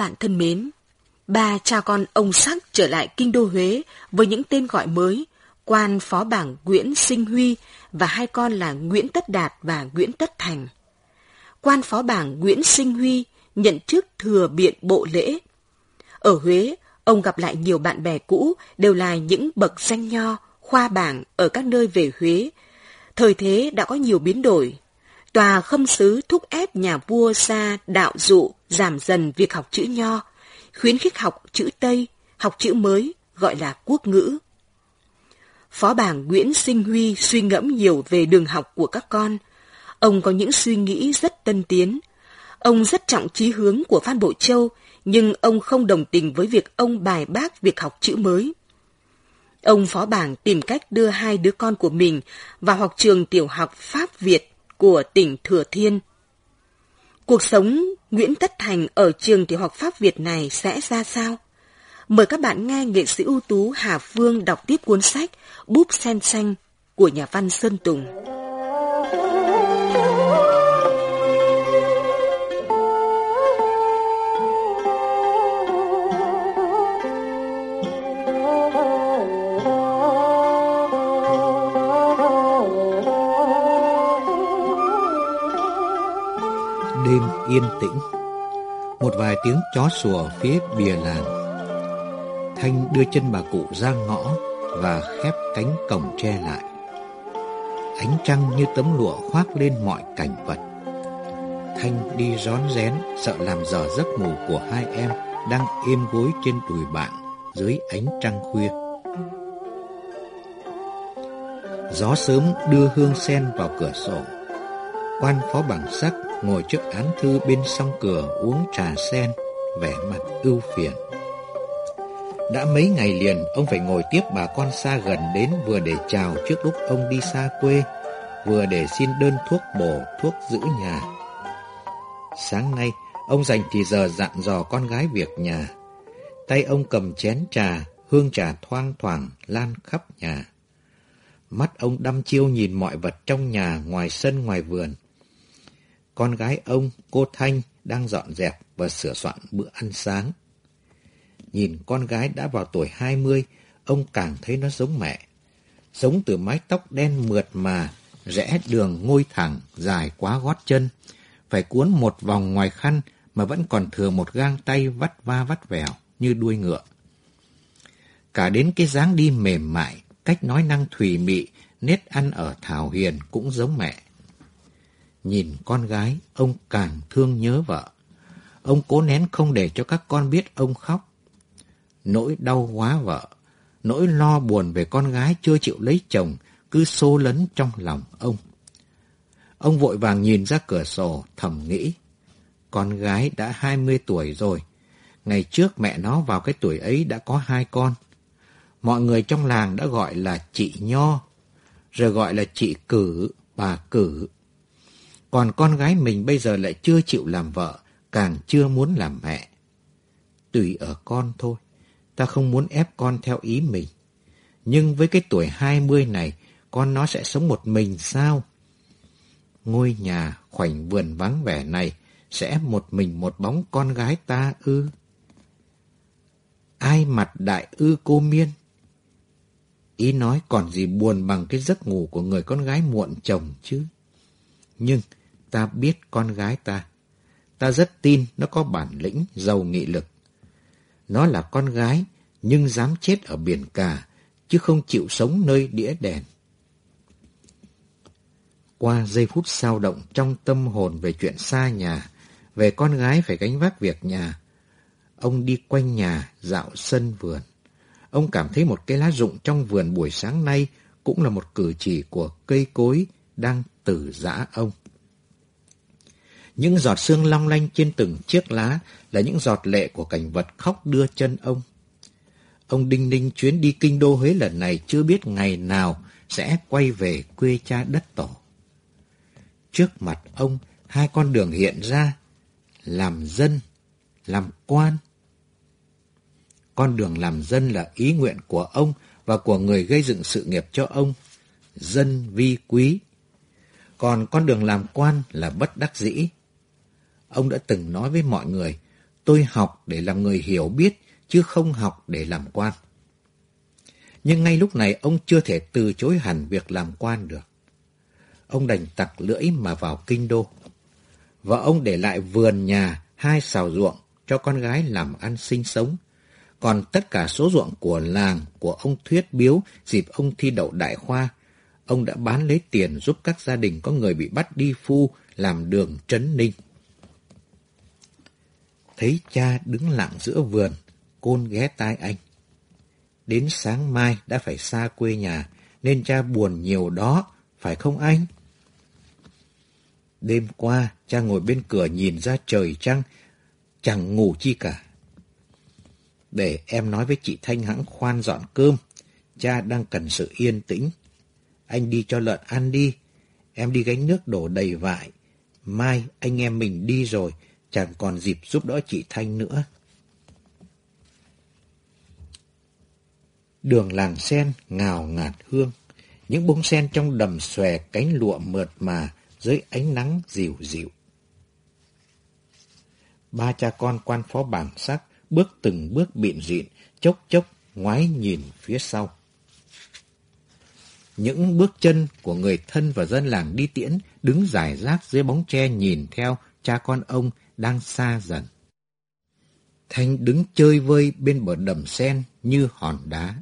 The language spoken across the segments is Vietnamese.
Bạn thân mến, ba cha con ông Sắc trở lại kinh đô Huế với những tên gọi mới, quan phó bảng Nguyễn Sinh Huy và hai con là Nguyễn Tất Đạt và Nguyễn Tất Thành. Quan phó bảng Nguyễn Sinh Huy nhận chức thừa biện bộ lễ. Ở Huế, ông gặp lại nhiều bạn bè cũ đều là những bậc danh nho, khoa bảng ở các nơi về Huế. Thời thế đã có nhiều biến đổi, tòa khâm sứ thúc ép nhà vua ra đạo dụ giảm dần việc học chữ nho, khuyến khích học chữ Tây, học chữ mới gọi là quốc ngữ. Phó bảng Nguyễn Sinh Huy suy ngẫm nhiều về đường học của các con. Ông có những suy nghĩ rất tân tiến. Ông rất trọng chí hướng của Phan Bộ Châu, nhưng ông không đồng tình với việc ông bài bác việc học chữ mới. Ông phó bảng tìm cách đưa hai đứa con của mình vào học trường tiểu học Pháp Việt của tỉnh Thừa Thiên. Cuộc sống Nguyễn Tất Thành ở trường tiểu học Pháp Việt này sẽ ra sao? Mời các bạn nghe nghệ sĩ ưu tú Hà Phương đọc tiếp cuốn sách Búp sen xanh của nhà văn Sơn Tùng. Yên tĩnh. Một vài tiếng chó sủa phía bìa làng. Thanh đưa chân bà cụ ra ngõ Và khép cánh cổng tre lại. Ánh trăng như tấm lụa khoác lên mọi cảnh vật. Thanh đi rón rén, Sợ làm dở giấc ngủ của hai em Đang êm gối trên đùi bạn Dưới ánh trăng khuya. Gió sớm đưa hương sen vào cửa sổ. Quan phó bằng sắc ngồi trước án thư bên song cửa uống trà sen, vẻ mặt ưu phiền. Đã mấy ngày liền, ông phải ngồi tiếp bà con xa gần đến vừa để chào trước lúc ông đi xa quê, vừa để xin đơn thuốc bổ, thuốc giữ nhà. Sáng nay, ông dành thì giờ dặn dò con gái việc nhà. Tay ông cầm chén trà, hương trà thoang thoảng lan khắp nhà. Mắt ông đăm chiêu nhìn mọi vật trong nhà, ngoài sân, ngoài vườn con gái ông, cô Thanh, đang dọn dẹp và sửa soạn bữa ăn sáng. Nhìn con gái đã vào tuổi 20, ông càng thấy nó giống mẹ. Giống từ mái tóc đen mượt mà, rẽ đường ngôi thẳng, dài quá gót chân. Phải cuốn một vòng ngoài khăn mà vẫn còn thừa một gang tay vắt va vắt vẻo như đuôi ngựa. Cả đến cái dáng đi mềm mại, cách nói năng thùy mị, nét ăn ở thảo hiền cũng giống mẹ. Nhìn con gái, ông càng thương nhớ vợ. Ông cố nén không để cho các con biết ông khóc. Nỗi đau quá vợ, nỗi lo buồn về con gái chưa chịu lấy chồng cứ xô lấn trong lòng ông. Ông vội vàng nhìn ra cửa sổ, thầm nghĩ. Con gái đã 20 tuổi rồi. Ngày trước mẹ nó vào cái tuổi ấy đã có hai con. Mọi người trong làng đã gọi là chị Nho, rồi gọi là chị Cử, bà Cử. Còn con gái mình bây giờ lại chưa chịu làm vợ, càng chưa muốn làm mẹ. Tùy ở con thôi, ta không muốn ép con theo ý mình. Nhưng với cái tuổi 20 này, con nó sẽ sống một mình sao? Ngôi nhà khoảnh vườn vắng vẻ này sẽ một mình một bóng con gái ta ư? Ai mặt đại ư cô Miên? Ý nói còn gì buồn bằng cái giấc ngủ của người con gái muộn chồng chứ. Nhưng ta biết con gái ta. Ta rất tin nó có bản lĩnh, giàu nghị lực. Nó là con gái, nhưng dám chết ở biển cả, chứ không chịu sống nơi đĩa đèn. Qua giây phút sao động trong tâm hồn về chuyện xa nhà, về con gái phải gánh vác việc nhà, ông đi quanh nhà, dạo sân vườn. Ông cảm thấy một cái lá rụng trong vườn buổi sáng nay cũng là một cử chỉ của cây cối đang tử giã ông. Những giọt sương long lanh trên từng chiếc lá là những giọt lệ của cảnh vật khóc đưa chân ông. Ông Đinh Ninh chuyến đi kinh đô Huế lần này chưa biết ngày nào sẽ quay về quê cha đất tổ. Trước mặt ông, hai con đường hiện ra, làm dân, làm quan. Con đường làm dân là ý nguyện của ông và của người gây dựng sự nghiệp cho ông, dân vi quý. Còn con đường làm quan là bất đắc dĩ. Ông đã từng nói với mọi người, tôi học để làm người hiểu biết, chứ không học để làm quan. Nhưng ngay lúc này ông chưa thể từ chối hẳn việc làm quan được. Ông đành tặc lưỡi mà vào kinh đô. Và ông để lại vườn nhà, hai xào ruộng cho con gái làm ăn sinh sống. Còn tất cả số ruộng của làng của ông Thuyết Biếu dịp ông thi đậu đại khoa, ông đã bán lấy tiền giúp các gia đình có người bị bắt đi phu làm đường trấn ninh. Thấy cha đứng lặng giữa vườn, côn ghé tai anh. Đến sáng mai đã phải xa quê nhà, nên cha buồn nhiều đó, phải không anh? Đêm qua, cha ngồi bên cửa nhìn ra trời trăng, chẳng ngủ chi cả. Để em nói với chị Thanh hãng khoan dọn cơm, cha đang cần sự yên tĩnh. Anh đi cho lợn ăn đi, em đi gánh nước đổ đầy vại. Mai anh em mình đi rồi, chẳng còn dịp giúp đỡ chị Thanh nữa. Đường làng sen ngào ngạt hương, những bông sen trong đầm xòe cánh lụa mượt mà dưới ánh nắng dịu dịu. Ba cha con quan phó bản sắc bước từng bước bịn rịn, chốc chốc ngoái nhìn phía sau. Những bước chân của người thân và dân làng đi tiễn đứng giải rác dưới bóng tre nhìn theo cha con ông đang xa dần. Thanh đứng chơi vơi bên bờ đầm sen như hòn đá.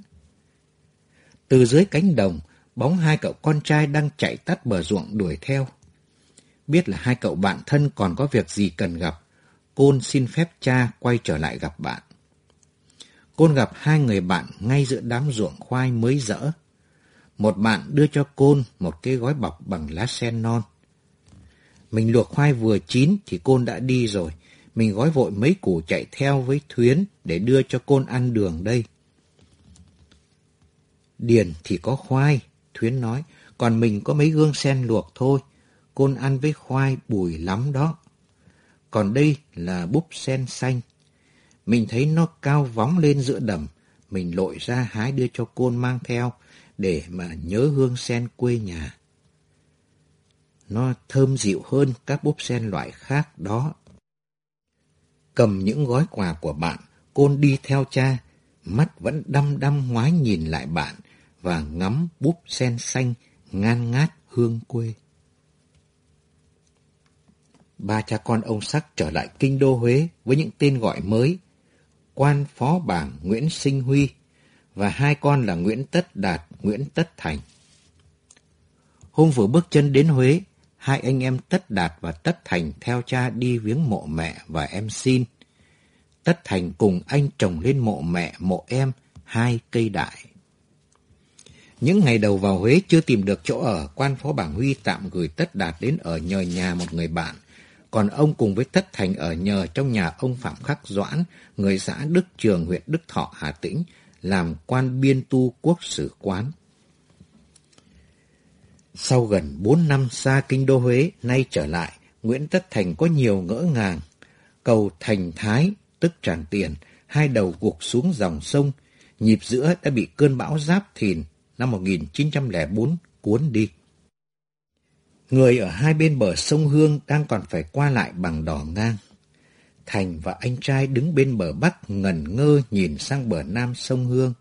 Từ dưới cánh đồng, bóng hai cậu con trai đang chạy tắt bờ ruộng đuổi theo. Biết là hai cậu bạn thân còn có việc gì cần gặp, Côn xin phép cha quay trở lại gặp bạn. Côn gặp hai người bạn ngay giữa đám ruộng khoai mới rỡ. Một bạn đưa cho Côn một cái gói bọc bằng lá sen non. Mình luộc khoai vừa chín thì Côn đã đi rồi. Mình gói vội mấy củ chạy theo với Thuyến để đưa cho Côn ăn đường đây. Điền thì có khoai, Thuyến nói, còn mình có mấy gương sen luộc thôi. Côn ăn với khoai bùi lắm đó. Còn đây là búp sen xanh. Mình thấy nó cao vóng lên giữa đầm. Mình lội ra hái đưa cho côn mang theo để mà nhớ hương sen quê nhà. Nó thơm dịu hơn các búp sen loại khác đó. Cầm những gói quà của bạn, côn đi theo cha, mắt vẫn đăm đăm ngoái nhìn lại bạn và ngắm búp sen xanh ngan ngát hương quê. Ba cha con ông Sắc trở lại kinh đô Huế với những tên gọi mới, quan phó bảng Nguyễn Sinh Huy và hai con là Nguyễn Tất Đạt, Nguyễn Tất Thành. Hôm vừa bước chân đến Huế, hai anh em Tất Đạt và Tất Thành theo cha đi viếng mộ mẹ và em xin. Tất Thành cùng anh trồng lên mộ mẹ, mộ em, hai cây đại. Những ngày đầu vào Huế chưa tìm được chỗ ở, quan phó bảng Huy tạm gửi Tất Đạt đến ở nhờ nhà một người bạn. Còn ông cùng với Tất Thành ở nhờ trong nhà ông Phạm Khắc Doãn, người xã Đức Trường, huyện Đức Thọ, Hà Tĩnh, làm quan biên tu quốc sử quán. Sau gần 4 năm xa kinh đô Huế, nay trở lại, Nguyễn Tất Thành có nhiều ngỡ ngàng. Cầu Thành Thái, tức Tràng Tiền, hai đầu gục xuống dòng sông, nhịp giữa đã bị cơn bão giáp thìn năm 1904 cuốn đi. Người ở hai bên bờ sông Hương đang còn phải qua lại bằng đò ngang. Thành và anh trai đứng bên bờ Bắc ngẩn ngơ nhìn sang bờ Nam sông Hương.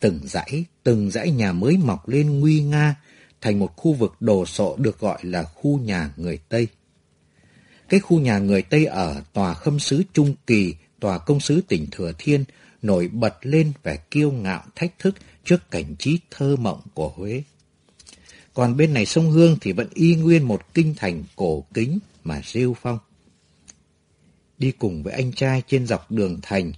Từng dãy, từng dãy nhà mới mọc lên nguy nga thành một khu vực đồ sộ được gọi là khu nhà người Tây. Cái khu nhà người Tây ở tòa khâm sứ Trung Kỳ, tòa công sứ tỉnh Thừa Thiên nổi bật lên vẻ kiêu ngạo thách thức trước cảnh trí thơ mộng của Huế. Còn bên này sông Hương thì vẫn y nguyên một kinh thành cổ kính mà rêu phong. Đi cùng với anh trai trên dọc đường thành,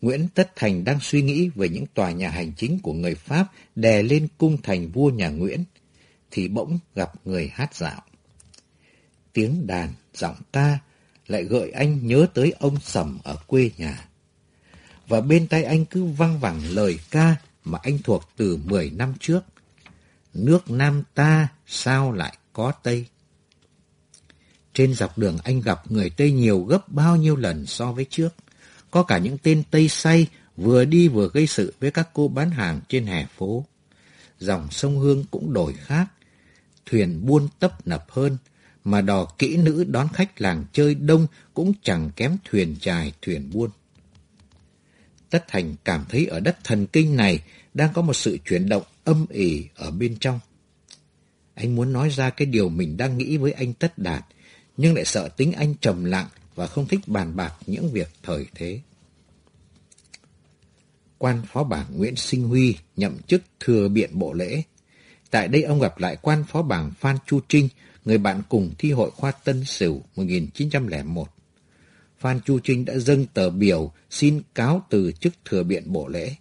Nguyễn Tất Thành đang suy nghĩ về những tòa nhà hành chính của người Pháp đè lên cung thành vua nhà Nguyễn, thì bỗng gặp người hát dạo. Tiếng đàn, giọng ca lại gợi anh nhớ tới ông Sầm ở quê nhà. Và bên tay anh cứ văng vẳng lời ca mà anh thuộc từ 10 năm trước. Nước Nam ta sao lại có Tây? Trên dọc đường anh gặp người Tây nhiều gấp bao nhiêu lần so với trước. Có cả những tên Tây say vừa đi vừa gây sự với các cô bán hàng trên hè phố. Dòng sông Hương cũng đổi khác. Thuyền buôn tấp nập hơn, mà đò kỹ nữ đón khách làng chơi đông cũng chẳng kém thuyền trài thuyền buôn. Tất Thành cảm thấy ở đất thần kinh này đang có một sự chuyển động âm ỉ ở bên trong. Anh muốn nói ra cái điều mình đang nghĩ với anh Tất Đạt, nhưng lại sợ tính anh trầm lặng và không thích bàn bạc những việc thời thế. Quan phó bảng Nguyễn Sinh Huy nhậm chức thừa biện bộ lễ. Tại đây ông gặp lại quan phó bảng Phan Chu Trinh, người bạn cùng thi hội khoa Tân Sửu 1901. Phan Chu Trinh đã dâng tờ biểu xin cáo từ chức thừa biện bộ lễ.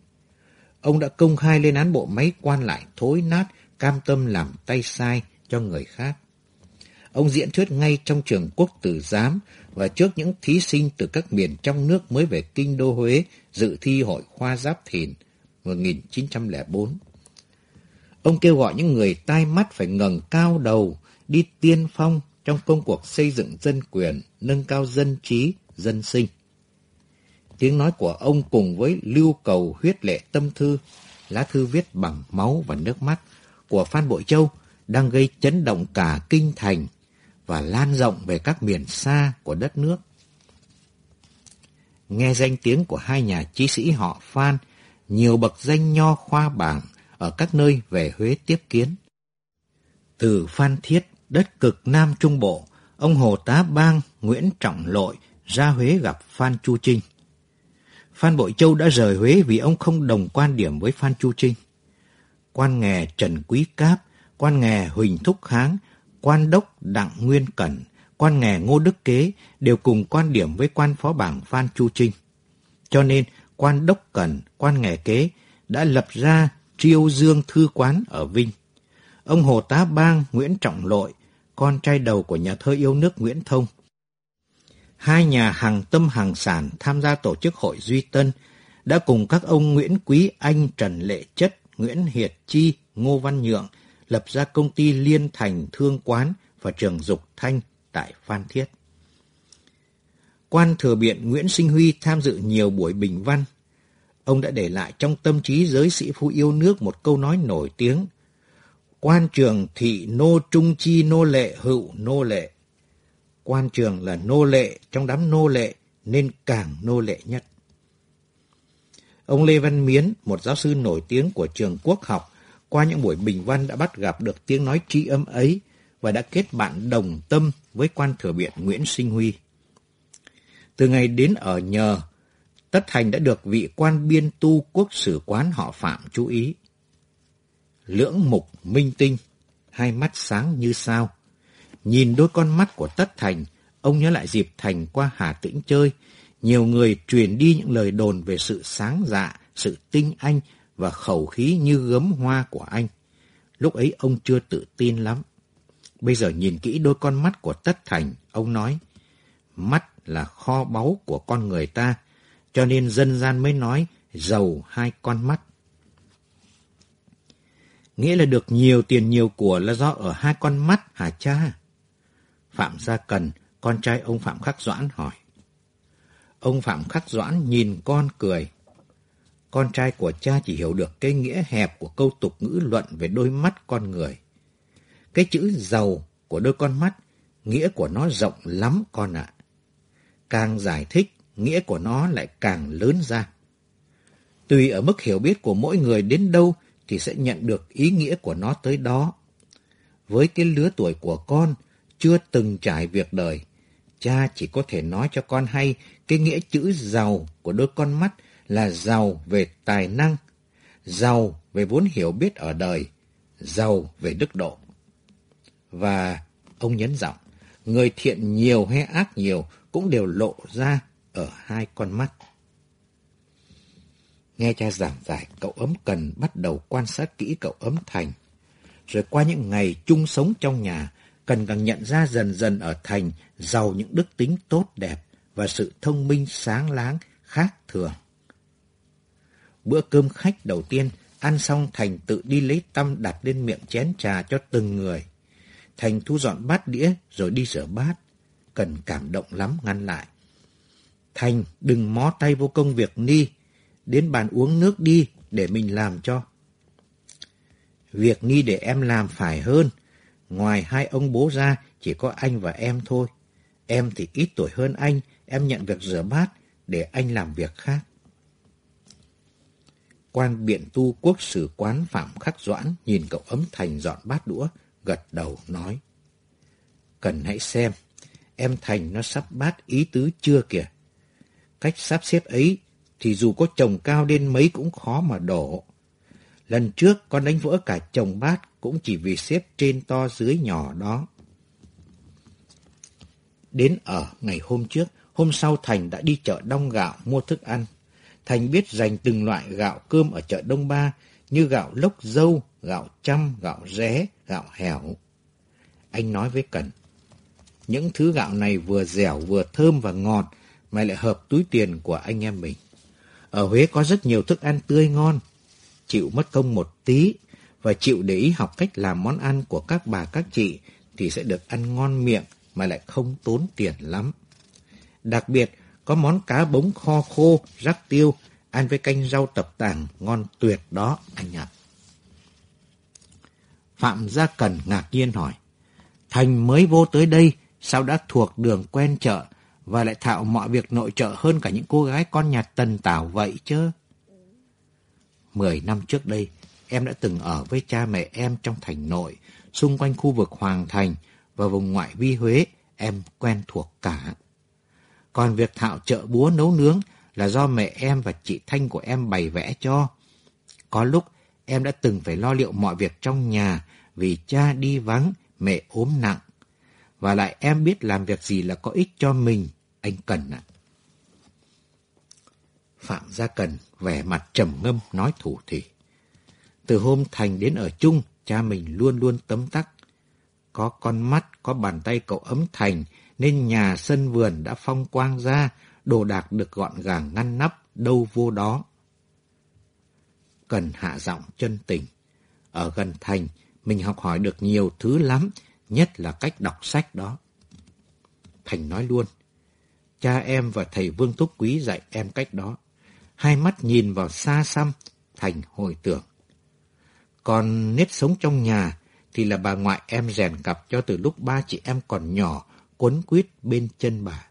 Ông đã công khai lên án bộ máy quan lại thối nát, cam tâm làm tay sai cho người khác. Ông diễn thuyết ngay trong trường quốc tử giám và trước những thí sinh từ các miền trong nước mới về kinh đô Huế dự thi hội khoa giáp thìn 1904. Ông kêu gọi những người tai mắt phải ngẩng cao đầu, đi tiên phong trong công cuộc xây dựng dân quyền, nâng cao dân trí, dân sinh. Tiếng nói của ông cùng với lưu cầu huyết lệ tâm thư, lá thư viết bằng máu và nước mắt của Phan Bội Châu đang gây chấn động cả kinh thành và lan rộng về các miền xa của đất nước. Nghe danh tiếng của hai nhà chí sĩ họ Phan, nhiều bậc danh nho khoa bảng ở các nơi về Huế tiếp kiến. Từ Phan Thiết, đất cực Nam Trung Bộ, ông Hồ Tá Bang Nguyễn Trọng Lội ra Huế gặp Phan Chu Trinh. Phan Bội Châu đã rời Huế vì ông không đồng quan điểm với Phan Chu Trinh. Quan nghè Trần Quý Cáp, quan nghè Huỳnh Thúc Kháng, quan đốc Đặng Nguyên Cẩn, quan nghè Ngô Đức Kế đều cùng quan điểm với quan phó bảng Phan Chu Trinh. Cho nên, quan đốc Cẩn, quan nghè Kế đã lập ra Triêu Dương Thư Quán ở Vinh. Ông Hồ Tá Bang Nguyễn Trọng Lội, con trai đầu của nhà thơ yêu nước Nguyễn Thông, hai nhà hàng tâm hàng sản tham gia tổ chức hội Duy Tân đã cùng các ông Nguyễn Quý Anh, Trần Lệ Chất, Nguyễn Hiệt Chi, Ngô Văn Nhượng lập ra công ty Liên Thành Thương Quán và trường Dục Thanh tại Phan Thiết. Quan thừa biện Nguyễn Sinh Huy tham dự nhiều buổi bình văn. Ông đã để lại trong tâm trí giới sĩ phu yêu nước một câu nói nổi tiếng. Quan trường thị nô trung chi nô lệ hữu nô lệ quan trường là nô lệ trong đám nô lệ nên càng nô lệ nhất. Ông Lê Văn Miến, một giáo sư nổi tiếng của trường quốc học, qua những buổi bình văn đã bắt gặp được tiếng nói trí âm ấy và đã kết bạn đồng tâm với quan thừa biện Nguyễn Sinh Huy. Từ ngày đến ở nhờ, Tất Thành đã được vị quan biên tu quốc sử quán họ Phạm chú ý. Lưỡng mục minh tinh, hai mắt sáng như sao, Nhìn đôi con mắt của Tất Thành, ông nhớ lại dịp Thành qua Hà Tĩnh chơi. Nhiều người truyền đi những lời đồn về sự sáng dạ, sự tinh anh và khẩu khí như gấm hoa của anh. Lúc ấy ông chưa tự tin lắm. Bây giờ nhìn kỹ đôi con mắt của Tất Thành, ông nói, mắt là kho báu của con người ta, cho nên dân gian mới nói giàu hai con mắt. Nghĩa là được nhiều tiền nhiều của là do ở hai con mắt hả cha? Phạm Gia Cần, con trai ông Phạm Khắc Doãn hỏi. Ông Phạm Khắc Doãn nhìn con cười. Con trai của cha chỉ hiểu được cái nghĩa hẹp của câu tục ngữ luận về đôi mắt con người. Cái chữ giàu của đôi con mắt, nghĩa của nó rộng lắm con ạ. Càng giải thích, nghĩa của nó lại càng lớn ra. Tùy ở mức hiểu biết của mỗi người đến đâu thì sẽ nhận được ý nghĩa của nó tới đó. Với cái lứa tuổi của con, chưa từng trải việc đời, cha chỉ có thể nói cho con hay cái nghĩa chữ giàu của đôi con mắt là giàu về tài năng, giàu về vốn hiểu biết ở đời, giàu về đức độ. Và ông nhấn giọng, người thiện nhiều hay ác nhiều cũng đều lộ ra ở hai con mắt. Nghe cha giảng giải, cậu ấm cần bắt đầu quan sát kỹ cậu ấm thành. Rồi qua những ngày chung sống trong nhà, cần càng nhận ra dần dần ở Thành giàu những đức tính tốt đẹp và sự thông minh sáng láng khác thường. Bữa cơm khách đầu tiên, ăn xong Thành tự đi lấy tăm đặt lên miệng chén trà cho từng người. Thành thu dọn bát đĩa rồi đi rửa bát. Cần cảm động lắm ngăn lại. Thành đừng mó tay vô công việc Ni. Đến bàn uống nước đi để mình làm cho. Việc Ni để em làm phải hơn. Ngoài hai ông bố ra chỉ có anh và em thôi. Em thì ít tuổi hơn anh, em nhận việc rửa bát để anh làm việc khác. Quan biện tu quốc sử quán Phạm Khắc Doãn nhìn cậu ấm Thành dọn bát đũa, gật đầu nói. Cần hãy xem, em Thành nó sắp bát ý tứ chưa kìa. Cách sắp xếp ấy thì dù có chồng cao đến mấy cũng khó mà đổ. Lần trước con đánh vỡ cả chồng bát cũng chỉ vì xếp trên to dưới nhỏ đó. Đến ở ngày hôm trước, hôm sau Thành đã đi chợ đông gạo mua thức ăn. Thành biết dành từng loại gạo cơm ở chợ Đông Ba như gạo lốc dâu, gạo chăm, gạo ré, gạo hẻo. Anh nói với Cần, những thứ gạo này vừa dẻo vừa thơm và ngọt mà lại hợp túi tiền của anh em mình. Ở Huế có rất nhiều thức ăn tươi ngon, chịu mất công một tí và chịu để ý học cách làm món ăn của các bà các chị thì sẽ được ăn ngon miệng mà lại không tốn tiền lắm. Đặc biệt, có món cá bống kho khô, rắc tiêu, ăn với canh rau tập tàng ngon tuyệt đó anh ạ. Phạm Gia Cần ngạc nhiên hỏi, Thành mới vô tới đây, sao đã thuộc đường quen chợ và lại thạo mọi việc nội trợ hơn cả những cô gái con nhà Tần Tảo vậy chứ? Mười năm trước đây, em đã từng ở với cha mẹ em trong thành nội, xung quanh khu vực Hoàng Thành và vùng ngoại vi Huế, em quen thuộc cả. Còn việc thạo chợ búa nấu nướng là do mẹ em và chị Thanh của em bày vẽ cho. Có lúc em đã từng phải lo liệu mọi việc trong nhà vì cha đi vắng, mẹ ốm nặng. Và lại em biết làm việc gì là có ích cho mình, anh Cần ạ. Phạm Gia Cần vẻ mặt trầm ngâm nói thủ thỉ. Từ hôm Thành đến ở chung, cha mình luôn luôn tấm tắc. Có con mắt, có bàn tay cậu ấm Thành, nên nhà sân vườn đã phong quang ra, đồ đạc được gọn gàng ngăn nắp, đâu vô đó. Cần hạ giọng chân tình. Ở gần Thành, mình học hỏi được nhiều thứ lắm, nhất là cách đọc sách đó. Thành nói luôn, cha em và thầy Vương Túc Quý dạy em cách đó. Hai mắt nhìn vào xa xăm, Thành hồi tưởng. Còn nếp sống trong nhà thì là bà ngoại em rèn cặp cho từ lúc ba chị em còn nhỏ, quấn quýt bên chân bà.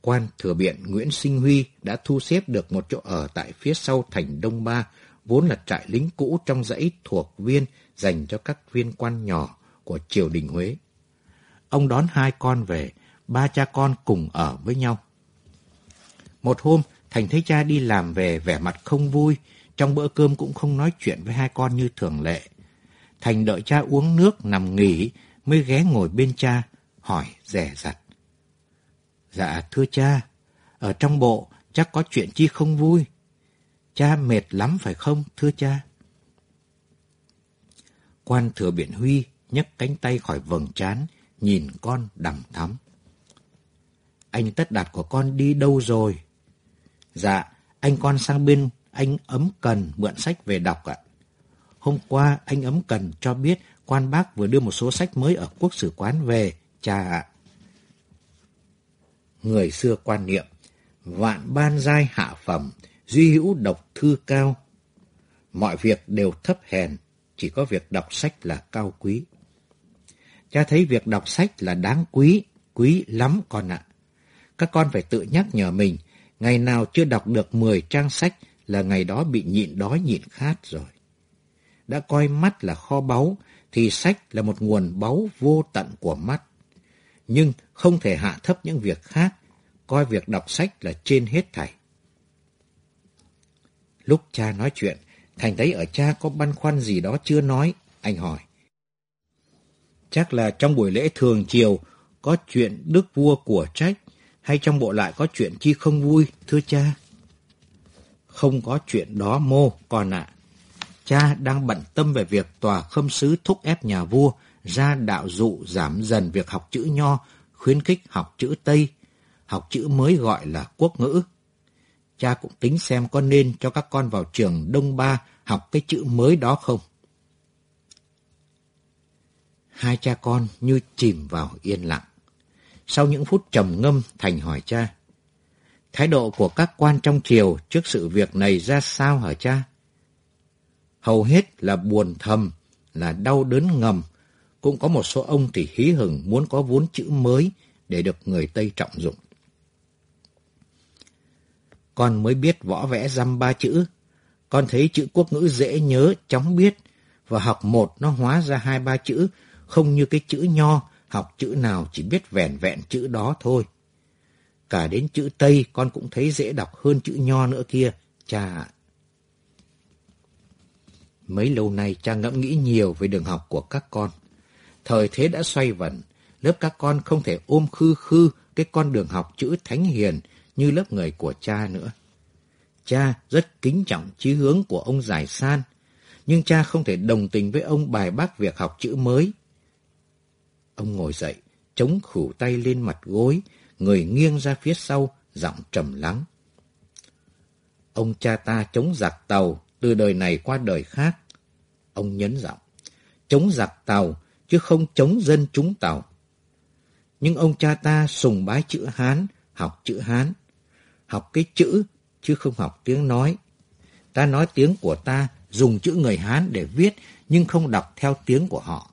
Quan thừa biện Nguyễn Sinh Huy đã thu xếp được một chỗ ở tại phía sau thành Đông Ba, vốn là trại lính cũ trong dãy thuộc viên dành cho các viên quan nhỏ của triều đình Huế. Ông đón hai con về, ba cha con cùng ở với nhau. Một hôm, Thành thấy cha đi làm về vẻ mặt không vui, trong bữa cơm cũng không nói chuyện với hai con như thường lệ. Thành đợi cha uống nước nằm nghỉ mới ghé ngồi bên cha, hỏi rẻ rặt. Dạ thưa cha, ở trong bộ chắc có chuyện chi không vui. Cha mệt lắm phải không thưa cha? Quan thừa biển Huy nhấc cánh tay khỏi vầng trán, nhìn con đằm thắm. Anh tất đạt của con đi đâu rồi? Dạ, anh con sang bên anh ấm cần mượn sách về đọc ạ. Hôm qua anh ấm cần cho biết quan bác vừa đưa một số sách mới ở quốc sử quán về, cha ạ. Người xưa quan niệm, vạn ban giai hạ phẩm, duy hữu độc thư cao. Mọi việc đều thấp hèn, chỉ có việc đọc sách là cao quý. Cha thấy việc đọc sách là đáng quý, quý lắm con ạ. Các con phải tự nhắc nhở mình, ngày nào chưa đọc được 10 trang sách là ngày đó bị nhịn đói nhịn khát rồi. Đã coi mắt là kho báu, thì sách là một nguồn báu vô tận của mắt. Nhưng không thể hạ thấp những việc khác, coi việc đọc sách là trên hết thảy. Lúc cha nói chuyện, Thành thấy ở cha có băn khoăn gì đó chưa nói, Anh hỏi. Chắc là trong buổi lễ thường chiều có chuyện đức vua của trách hay trong bộ lại có chuyện chi không vui, thưa cha? Không có chuyện đó mô, con ạ. Cha đang bận tâm về việc tòa khâm sứ thúc ép nhà vua ra đạo dụ giảm dần việc học chữ nho, khuyến khích học chữ Tây, học chữ mới gọi là quốc ngữ. Cha cũng tính xem có nên cho các con vào trường Đông Ba học cái chữ mới đó không. Hai cha con như chìm vào yên lặng. Sau những phút trầm ngâm, Thành hỏi cha. Thái độ của các quan trong triều trước sự việc này ra sao hả cha? Hầu hết là buồn thầm, là đau đớn ngầm. Cũng có một số ông thì hí hửng muốn có vốn chữ mới để được người Tây trọng dụng. Con mới biết võ vẽ dăm ba chữ. Con thấy chữ quốc ngữ dễ nhớ, chóng biết. Và học một nó hóa ra hai ba chữ, không như cái chữ nho, học chữ nào chỉ biết vẻn vẹn chữ đó thôi. Cả đến chữ Tây con cũng thấy dễ đọc hơn chữ nho nữa kia, cha ạ. Mấy lâu nay cha ngẫm nghĩ nhiều về đường học của các con. Thời thế đã xoay vần, lớp các con không thể ôm khư khư cái con đường học chữ thánh hiền như lớp người của cha nữa. Cha rất kính trọng chí hướng của ông Giải San, nhưng cha không thể đồng tình với ông bài bác việc học chữ mới. Ông ngồi dậy, chống khủ tay lên mặt gối, người nghiêng ra phía sau, giọng trầm lắng. Ông cha ta chống giặc tàu từ đời này qua đời khác. Ông nhấn giọng, chống giặc tàu chứ không chống dân chúng tàu. Nhưng ông cha ta sùng bái chữ Hán, học chữ Hán. Học cái chữ chứ không học tiếng nói. Ta nói tiếng của ta dùng chữ người Hán để viết nhưng không đọc theo tiếng của họ.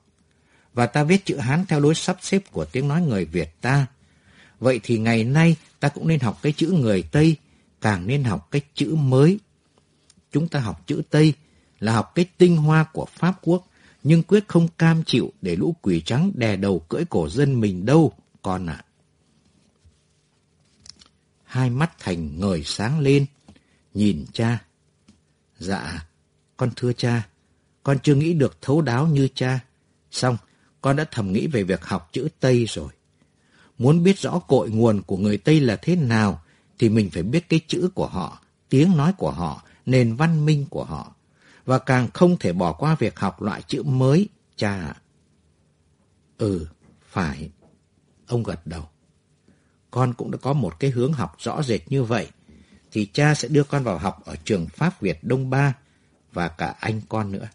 Và ta viết chữ Hán theo lối sắp xếp của tiếng nói người Việt ta. Vậy thì ngày nay ta cũng nên học cái chữ người Tây, càng nên học cái chữ mới. Chúng ta học chữ Tây là học cái tinh hoa của Pháp Quốc, nhưng quyết không cam chịu để lũ quỷ trắng đè đầu cưỡi cổ dân mình đâu, con ạ. Hai mắt Thành ngời sáng lên, nhìn cha. Dạ, con thưa cha, con chưa nghĩ được thấu đáo như cha. Xong, con đã thầm nghĩ về việc học chữ Tây rồi. Muốn biết rõ cội nguồn của người Tây là thế nào, thì mình phải biết cái chữ của họ, tiếng nói của họ, nền văn minh của họ. Và càng không thể bỏ qua việc học loại chữ mới, cha ạ. Ừ, phải. Ông gật đầu. Con cũng đã có một cái hướng học rõ rệt như vậy, thì cha sẽ đưa con vào học ở trường Pháp Việt Đông Ba và cả anh con nữa.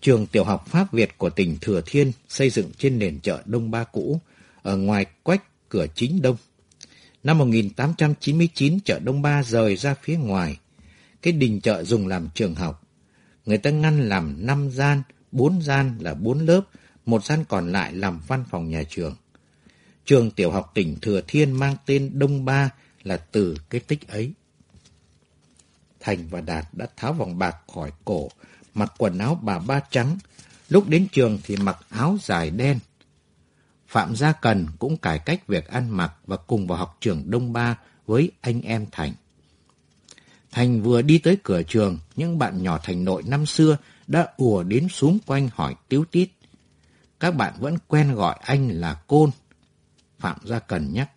Trường tiểu học Pháp Việt của tỉnh Thừa Thiên xây dựng trên nền chợ Đông Ba cũ, ở ngoài quách cửa chính Đông. Năm 1899, chợ Đông Ba rời ra phía ngoài. Cái đình chợ dùng làm trường học. Người ta ngăn làm 5 gian, 4 gian là 4 lớp, một gian còn lại làm văn phòng nhà trường. Trường tiểu học tỉnh Thừa Thiên mang tên Đông Ba là từ cái tích ấy. Thành và Đạt đã tháo vòng bạc khỏi cổ, mặc quần áo bà ba trắng, lúc đến trường thì mặc áo dài đen. Phạm Gia Cần cũng cải cách việc ăn mặc và cùng vào học trường Đông Ba với anh em Thành. Thành vừa đi tới cửa trường, những bạn nhỏ Thành nội năm xưa đã ùa đến xuống quanh hỏi tiếu tít. Các bạn vẫn quen gọi anh là Côn. Phạm Gia Cần nhắc.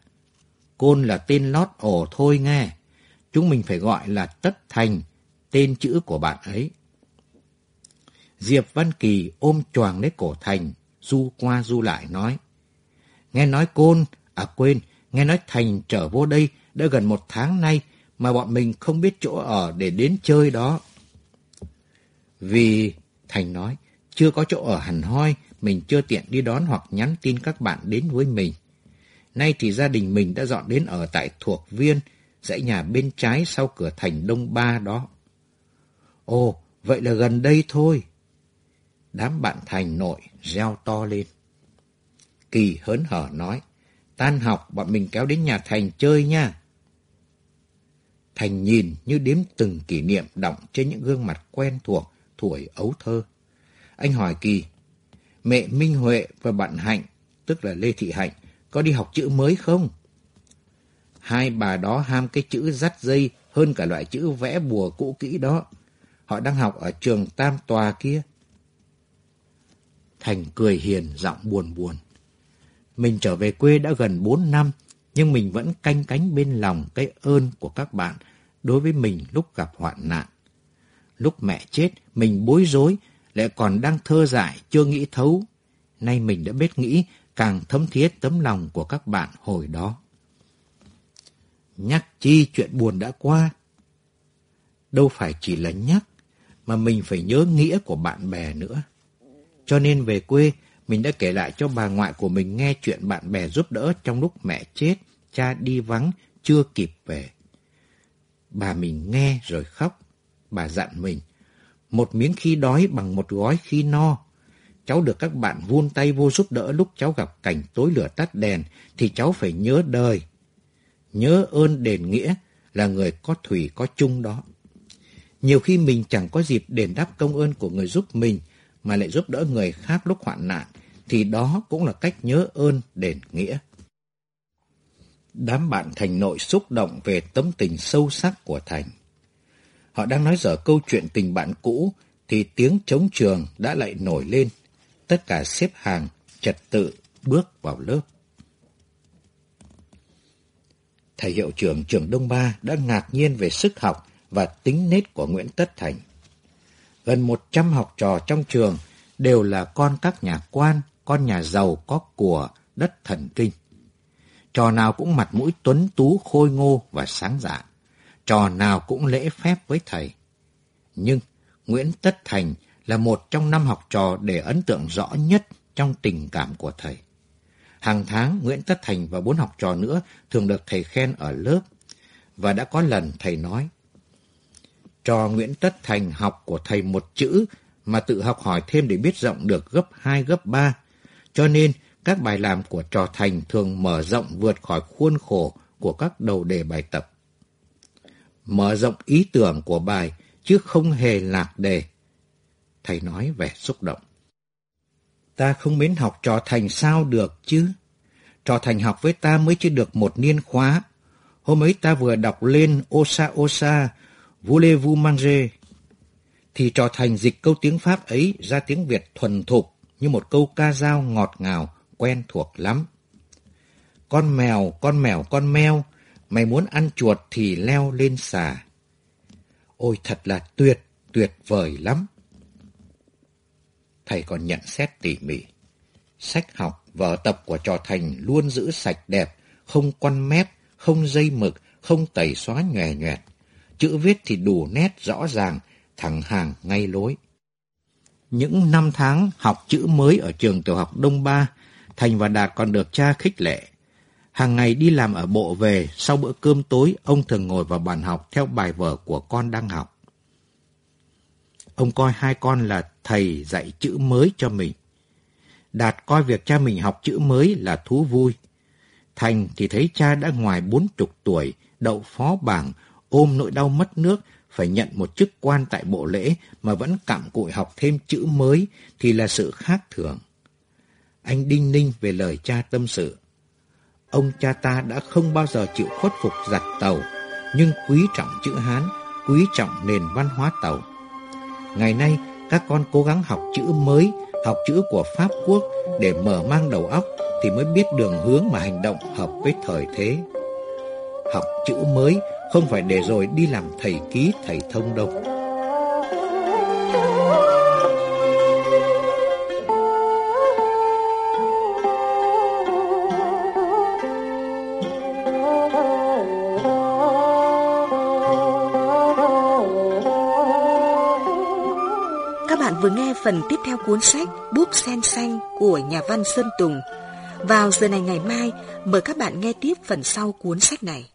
Côn là tên lót ổ thôi nghe. Chúng mình phải gọi là Tất Thành, tên chữ của bạn ấy. Diệp Văn Kỳ ôm choàng lấy cổ Thành, du qua du lại nói. Nghe nói Côn, à quên, nghe nói Thành trở vô đây đã gần một tháng nay mà bọn mình không biết chỗ ở để đến chơi đó. Vì, Thành nói, chưa có chỗ ở hẳn hoi, mình chưa tiện đi đón hoặc nhắn tin các bạn đến với mình. Nay thì gia đình mình đã dọn đến ở tại thuộc viên, dãy nhà bên trái sau cửa thành Đông Ba đó. Ồ, vậy là gần đây thôi. Đám bạn thành nội reo to lên. Kỳ hớn hở nói, tan học bọn mình kéo đến nhà Thành chơi nha. Thành nhìn như đếm từng kỷ niệm đọng trên những gương mặt quen thuộc tuổi ấu thơ. Anh hỏi Kỳ, mẹ Minh Huệ và bạn Hạnh, tức là Lê Thị Hạnh, có đi học chữ mới không? Hai bà đó ham cái chữ dắt dây hơn cả loại chữ vẽ bùa cũ kỹ đó. họ đang học ở trường Tam Tòa kia. Thành cười hiền, giọng buồn buồn. Mình trở về quê đã gần 4 năm, nhưng mình vẫn canh cánh bên lòng cái ơn của các bạn đối với mình lúc gặp hoạn nạn. Lúc mẹ chết, mình bối rối, lại còn đang thơ dại, chưa nghĩ thấu. Nay mình đã biết nghĩ, càng thấm thiết tấm lòng của các bạn hồi đó. Nhắc chi chuyện buồn đã qua. Đâu phải chỉ là nhắc, mà mình phải nhớ nghĩa của bạn bè nữa. Cho nên về quê, mình đã kể lại cho bà ngoại của mình nghe chuyện bạn bè giúp đỡ trong lúc mẹ chết, cha đi vắng, chưa kịp về. Bà mình nghe rồi khóc. Bà dặn mình, một miếng khi đói bằng một gói khi no. Cháu được các bạn vun tay vô giúp đỡ lúc cháu gặp cảnh tối lửa tắt đèn, thì cháu phải nhớ đời. Nhớ ơn đền nghĩa là người có thủy có chung đó. Nhiều khi mình chẳng có dịp đền đáp công ơn của người giúp mình, mà lại giúp đỡ người khác lúc hoạn nạn, thì đó cũng là cách nhớ ơn đền nghĩa. Đám bạn Thành nội xúc động về tấm tình sâu sắc của Thành. Họ đang nói dở câu chuyện tình bạn cũ, thì tiếng trống trường đã lại nổi lên. Tất cả xếp hàng, trật tự, bước vào lớp. Thầy hiệu trưởng trường Đông Ba đã ngạc nhiên về sức học và tính nết của Nguyễn Tất Thành. Gần 100 học trò trong trường đều là con các nhà quan, con nhà giàu có của đất thần kinh. Trò nào cũng mặt mũi tuấn tú khôi ngô và sáng dạ. Trò nào cũng lễ phép với thầy. Nhưng Nguyễn Tất Thành là một trong năm học trò để ấn tượng rõ nhất trong tình cảm của thầy. Hàng tháng, Nguyễn Tất Thành và bốn học trò nữa thường được thầy khen ở lớp. Và đã có lần thầy nói, Trò Nguyễn Tất Thành học của thầy một chữ mà tự học hỏi thêm để biết rộng được gấp 2 gấp 3. Cho nên, các bài làm của trò Thành thường mở rộng vượt khỏi khuôn khổ của các đầu đề bài tập. Mở rộng ý tưởng của bài, chứ không hề lạc đề. Thầy nói vẻ xúc động. Ta không mến học trò Thành sao được chứ? Trò Thành học với ta mới chưa được một niên khóa. Hôm ấy ta vừa đọc lên Osa Osa, Voulez-vous manger? Thì trò Thành dịch câu tiếng Pháp ấy ra tiếng Việt thuần thục như một câu ca dao ngọt ngào, quen thuộc lắm. Con mèo, con mèo, con mèo, mày muốn ăn chuột thì leo lên xà. Ôi thật là tuyệt, tuyệt vời lắm. Thầy còn nhận xét tỉ mỉ. Sách học, vở tập của trò Thành luôn giữ sạch đẹp, không quăn mép, không dây mực, không tẩy xóa nhòe nhòe. Chữ viết thì đủ nét rõ ràng, thẳng hàng ngay lối. Những năm tháng học chữ mới ở trường tiểu học Đông Ba, Thành và Đạt còn được cha khích lệ. Hàng ngày đi làm ở bộ về, sau bữa cơm tối, ông thường ngồi vào bàn học theo bài vở của con đang học. Ông coi hai con là thầy dạy chữ mới cho mình. Đạt coi việc cha mình học chữ mới là thú vui. Thành thì thấy cha đã ngoài bốn chục tuổi, đậu phó bảng, ôm nỗi đau mất nước, phải nhận một chức quan tại bộ lễ mà vẫn cặm cụi học thêm chữ mới thì là sự khác thường. Anh đinh ninh về lời cha tâm sự. Ông cha ta đã không bao giờ chịu khuất phục giặt tàu, nhưng quý trọng chữ Hán, quý trọng nền văn hóa tàu. Ngày nay, các con cố gắng học chữ mới, học chữ của Pháp Quốc để mở mang đầu óc thì mới biết đường hướng mà hành động hợp với thời thế. Học chữ mới không phải để rồi đi làm thầy ký thầy thông đâu. Các bạn vừa nghe phần tiếp theo cuốn sách Búp sen xanh của nhà văn Sơn Tùng. Vào giờ này ngày mai, mời các bạn nghe tiếp phần sau cuốn sách này.